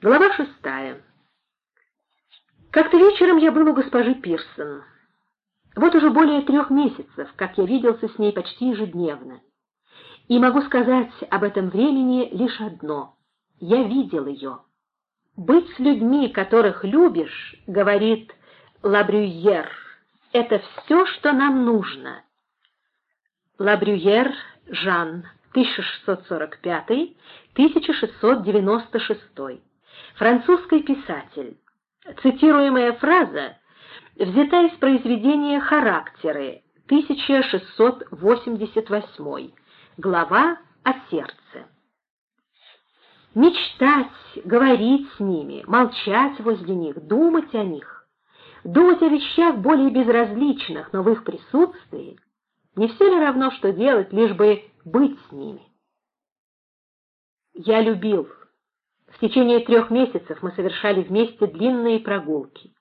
Глава шестая. Как-то вечером я был у госпожи Пирсон. Вот уже более трех месяцев, как я виделся с ней почти ежедневно. И могу сказать об этом времени лишь одно. Я видел ее. «Быть с людьми, которых любишь, — говорит Лабрюер, — это все, что нам нужно». Лабрюер Жан, 1645-1696 французский писатель. Цитируемая фраза взята из произведения «Характеры» 1688, глава о сердце. Мечтать, говорить с ними, молчать возле них, думать о них, думать о вещах более безразличных, но в их присутствии, не все ли равно, что делать, лишь бы быть с ними? Я любил в течение трех месяцев мы совершали вместе длинные прогулки.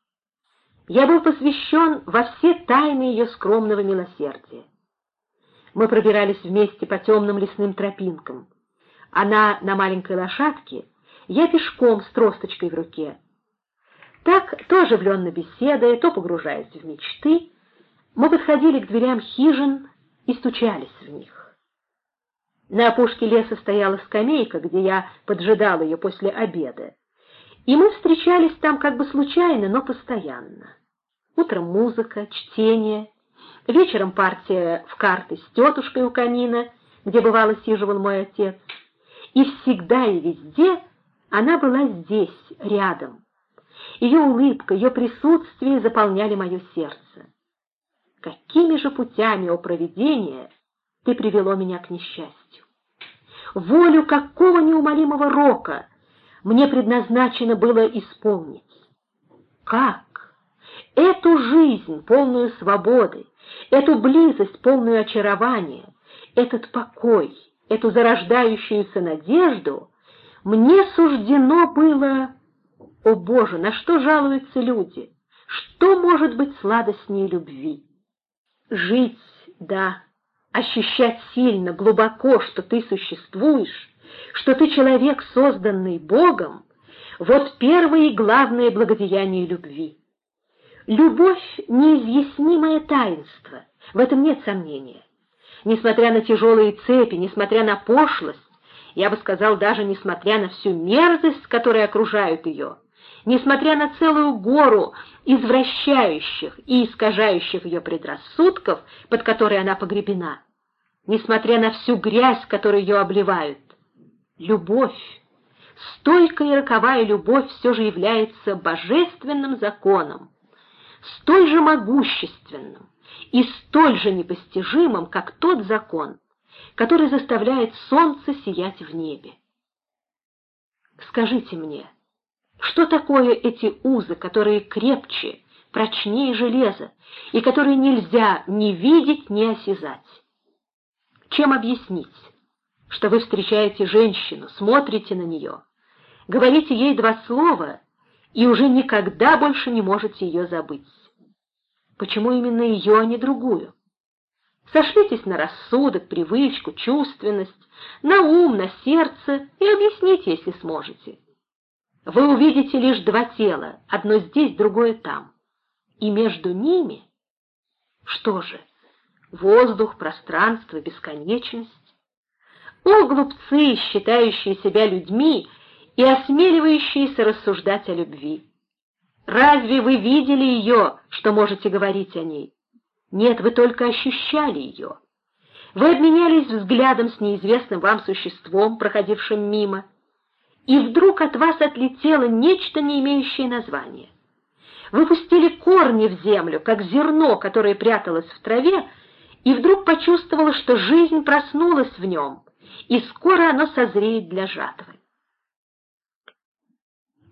Я был посвящен во все тайны ее скромного милосердия. Мы пробирались вместе по темным лесным тропинкам. Она на маленькой лошадке, я пешком с тросточкой в руке. Так, то оживленно беседуя, то погружаясь в мечты, мы подходили к дверям хижин и стучались в них. На опушке леса стояла скамейка, где я поджидал ее после обеда. И мы встречались там как бы случайно, но постоянно. Утром музыка, чтение, вечером партия в карты с тетушкой у камина, где бывало сиживал мой отец. И всегда и везде она была здесь, рядом. Ее улыбка, ее присутствие заполняли мое сердце. Какими же путями, о провидение, ты привело меня к несчастью. Волю какого неумолимого рока мне предназначено было исполнить. Как? Эту жизнь, полную свободы, эту близость, полную очарования, этот покой, эту зарождающуюся надежду мне суждено было... О, Боже, на что жалуются люди? Что может быть сладостнее любви? Жить, да, ощущать сильно, глубоко, что ты существуешь, что ты человек, созданный Богом, вот первое и главное благодеяние любви. Любовь — неизъяснимое таинство, в этом нет сомнения. Несмотря на тяжелые цепи, несмотря на пошлость, я бы сказал, даже несмотря на всю мерзость, которая окружает ее, несмотря на целую гору извращающих и искажающих ее предрассудков, под которой она погребена, несмотря на всю грязь, которой ее обливают. Любовь, стойкая и роковая любовь все же является божественным законом, столь же могущественным и столь же непостижимым, как тот закон, который заставляет солнце сиять в небе. Скажите мне, что такое эти узы, которые крепче, прочнее железа, и которые нельзя ни видеть, ни осязать? Чем объяснить, что вы встречаете женщину, смотрите на нее, говорите ей два слова и уже никогда больше не можете ее забыть? Почему именно ее, а не другую? Сошлитесь на рассудок, привычку, чувственность, на ум, на сердце и объясните, если сможете. Вы увидите лишь два тела, одно здесь, другое там. И между ними... Что же, воздух, пространство, бесконечность. О, глупцы, считающие себя людьми и осмеливающиеся рассуждать о любви! Разве вы видели ее, что можете говорить о ней? Нет, вы только ощущали ее. Вы обменялись взглядом с неизвестным вам существом, проходившим мимо, и вдруг от вас отлетело нечто, не имеющее названия. Вы пустили корни в землю, как зерно, которое пряталось в траве, и вдруг почувствовала, что жизнь проснулась в нем, и скоро оно созреет для жатвы.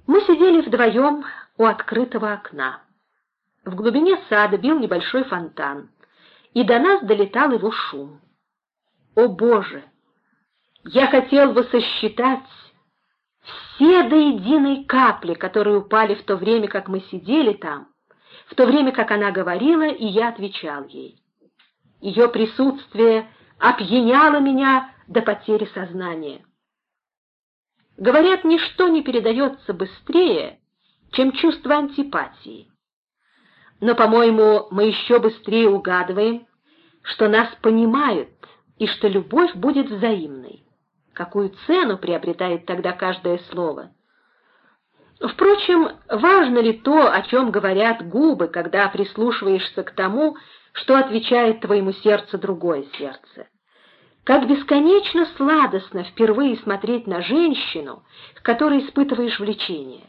Мы сидели вдвоем у открытого окна. В глубине сада бил небольшой фонтан, и до нас долетал его шум. О, Боже! Я хотел бы сосчитать все до единой капли, которые упали в то время, как мы сидели там, в то время, как она говорила, и я отвечал ей. Ее присутствие опьяняло меня до потери сознания. Говорят, ничто не передается быстрее, чем чувство антипатии. Но, по-моему, мы еще быстрее угадываем, что нас понимают и что любовь будет взаимной. Какую цену приобретает тогда каждое слово? Впрочем, важно ли то, о чем говорят губы, когда прислушиваешься к тому, что отвечает твоему сердцу другое сердце? Как бесконечно сладостно впервые смотреть на женщину, к которой испытываешь влечение.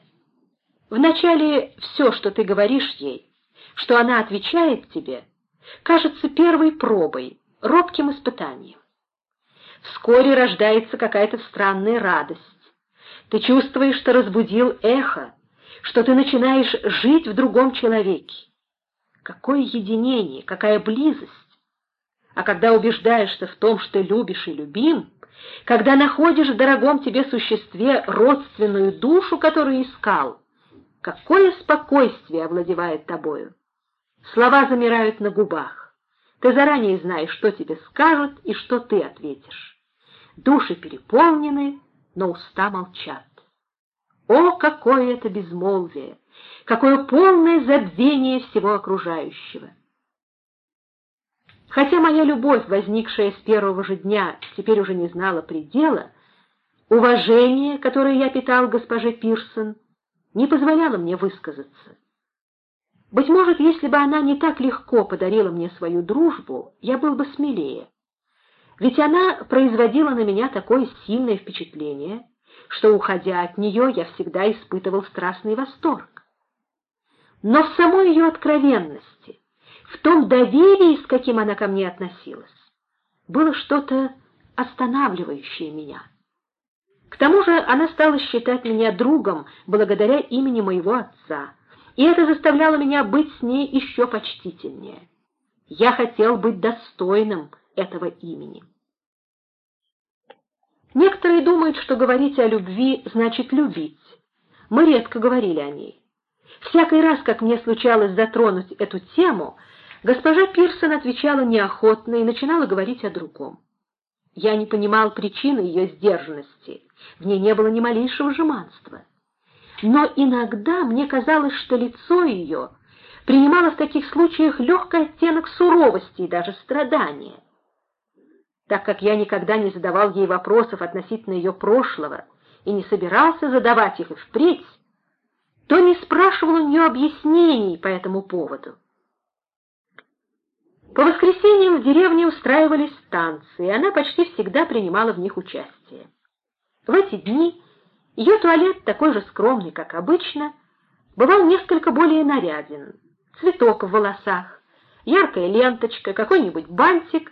Вначале все, что ты говоришь ей, что она отвечает тебе, кажется первой пробой, робким испытанием. Вскоре рождается какая-то странная радость. Ты чувствуешь, что разбудил эхо, что ты начинаешь жить в другом человеке. Какое единение, какая близость! А когда убеждаешься в том, что любишь и любим, когда находишь в дорогом тебе существе родственную душу, которую искал, какое спокойствие овладевает тобою! Слова замирают на губах. Ты заранее знаешь, что тебе скажут и что ты ответишь. Души переполнены, но уста молчат. О, какое это безмолвие! Какое полное забвение всего окружающего! Хотя моя любовь, возникшая с первого же дня, теперь уже не знала предела, уважение, которое я питал госпоже Пирсон, не позволяло мне высказаться. Быть может, если бы она не так легко подарила мне свою дружбу, я был бы смелее. Ведь она производила на меня такое сильное впечатление, что, уходя от нее, я всегда испытывал страстный восторг. Но в самой ее откровенности, в том доверии, с каким она ко мне относилась, было что-то останавливающее меня. К тому же она стала считать меня другом благодаря имени моего отца, и это заставляло меня быть с ней еще почтительнее. Я хотел быть достойным этого имени. Некоторые думают, что говорить о любви значит любить. Мы редко говорили о ней. Всякий раз, как мне случалось затронуть эту тему, госпожа Пирсон отвечала неохотно и начинала говорить о другом. Я не понимал причины ее сдержанности, в ней не было ни малейшего жеманства. Но иногда мне казалось, что лицо ее принимало в таких случаях легкий оттенок суровости и даже страдания. Так как я никогда не задавал ей вопросов относительно ее прошлого и не собирался задавать их и впредь, то не спрашивал у нее объяснений по этому поводу. По воскресеньям в деревне устраивались танцы, и она почти всегда принимала в них участие. В эти дни ее туалет, такой же скромный, как обычно, бывал несколько более наряден. Цветок в волосах, яркая ленточка, какой-нибудь бантик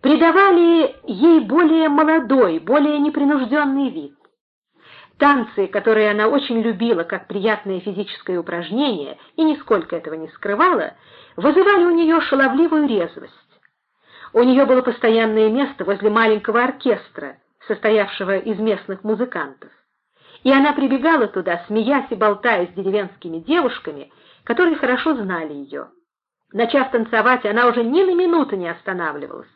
придавали ей более молодой, более непринужденный вид. Танцы, которые она очень любила как приятное физическое упражнение и нисколько этого не скрывала, вызывали у нее шаловливую резвость. У нее было постоянное место возле маленького оркестра, состоявшего из местных музыкантов. И она прибегала туда, смеясь и болтая с деревенскими девушками, которые хорошо знали ее. Начав танцевать, она уже ни на минуту не останавливалась.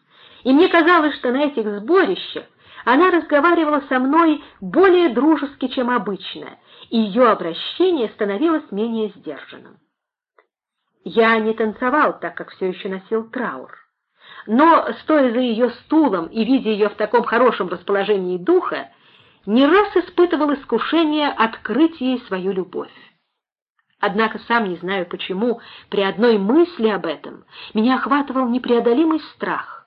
И мне казалось, что на этих сборищах она разговаривала со мной более дружески, чем обычно, и ее обращение становилось менее сдержанным. Я не танцевал, так как все еще носил траур. Но, стоя за ее стулом и видя ее в таком хорошем расположении духа, не раз испытывал искушение открыть ей свою любовь. Однако сам не знаю почему, при одной мысли об этом меня охватывал непреодолимый страх.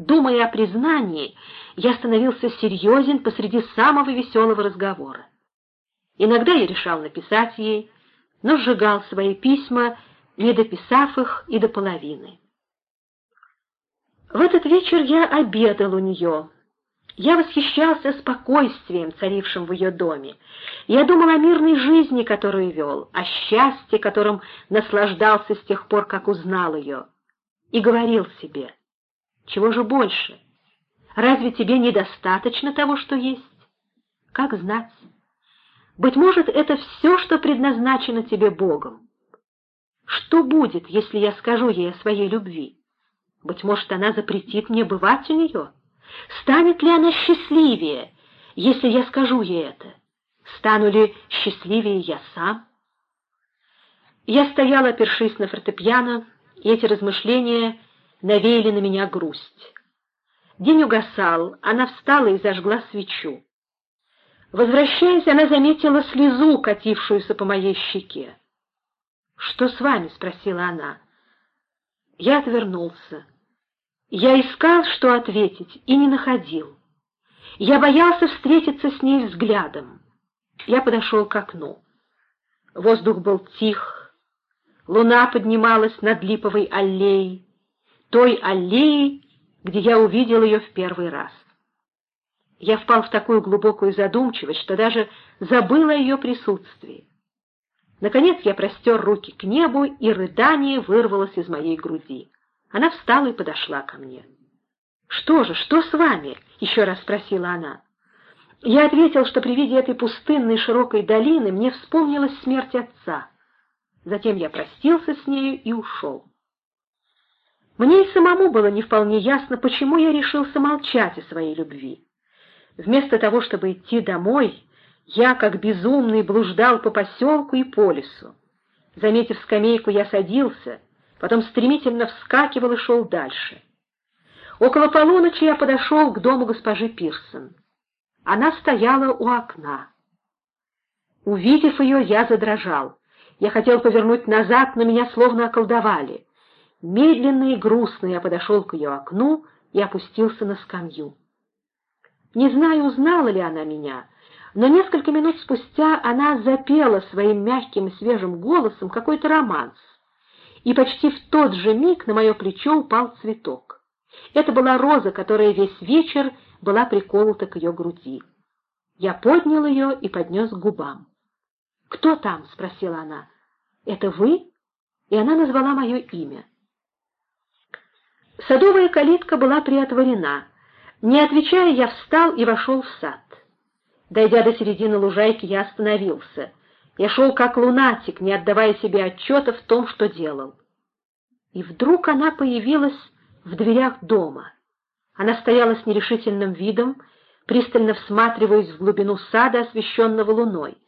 Думая о признании, я становился серьезен посреди самого веселого разговора. Иногда я решал написать ей, но сжигал свои письма, не дописав их и до половины. В этот вечер я обедал у нее. Я восхищался спокойствием, царившим в ее доме. Я думал о мирной жизни, которую вел, о счастье, которым наслаждался с тех пор, как узнал ее, и говорил себе — чего же больше? Разве тебе недостаточно того, что есть? Как знать? Быть может, это все, что предназначено тебе Богом. Что будет, если я скажу ей о своей любви? Быть может, она запретит мне бывать у нее? Станет ли она счастливее, если я скажу ей это? Стану ли счастливее я сам? Я стояла, опершись на фортепиано, и эти размышления навеяли на меня грусть. День угасал, она встала и зажгла свечу. Возвращаясь, она заметила слезу, катившуюся по моей щеке. «Что с вами?» — спросила она. Я отвернулся. Я искал, что ответить, и не находил. Я боялся встретиться с ней взглядом. Я подошел к окну. Воздух был тих. Луна поднималась над липовой аллеей, той аллеей, где я увидел ее в первый раз. Я впал в такую глубокую задумчивость, что даже забыл о ее присутствии. Наконец я простер руки к небу, и рыдание вырвалось из моей груди. Она встала и подошла ко мне. «Что же, что с вами?» — еще раз спросила она. Я ответил, что при виде этой пустынной широкой долины мне вспомнилась смерть отца. Затем я простился с нею и ушел. Мне и самому было не вполне ясно, почему я решился молчать о своей любви. Вместо того, чтобы идти домой, я, как безумный, блуждал по поселку и по лесу. Заметив скамейку, я садился, потом стремительно вскакивал и шел дальше. Около полуночи я подошел к дому госпожи Пирсон. Она стояла у окна. Увидев ее, я задрожал. Я хотел повернуть назад, но меня словно околдовали. Медленно и грустно я подошел к ее окну и опустился на скамью. Не знаю, узнала ли она меня, но несколько минут спустя она запела своим мягким и свежим голосом какой-то романс, и почти в тот же миг на мое плечо упал цветок. Это была роза, которая весь вечер была приколота к ее груди. Я поднял ее и поднес к губам. «Кто там?» — спросила она. «Это вы?» И она назвала мое имя. Садовая калитка была приотворена. Не отвечая, я встал и вошел в сад. Дойдя до середины лужайки, я остановился. Я шел как лунатик, не отдавая себе отчета в том, что делал. И вдруг она появилась в дверях дома. Она стояла с нерешительным видом, пристально всматриваясь в глубину сада, освещенного луной.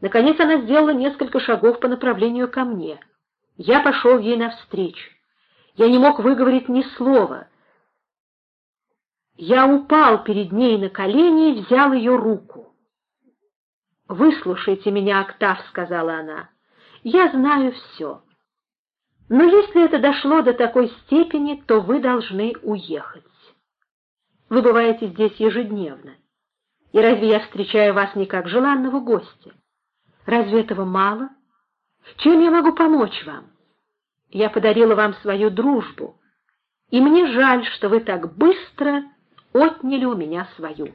Наконец она сделала несколько шагов по направлению ко мне. Я пошел ей навстречу. Я не мог выговорить ни слова. Я упал перед ней на колени и взял ее руку. «Выслушайте меня, Октав», — сказала она. «Я знаю все. Но если это дошло до такой степени, то вы должны уехать. Вы бываете здесь ежедневно. И разве я встречаю вас не как желанного гостя? Разве этого мало? Чем я могу помочь вам? Я подарила вам свою дружбу, и мне жаль, что вы так быстро отняли у меня свою.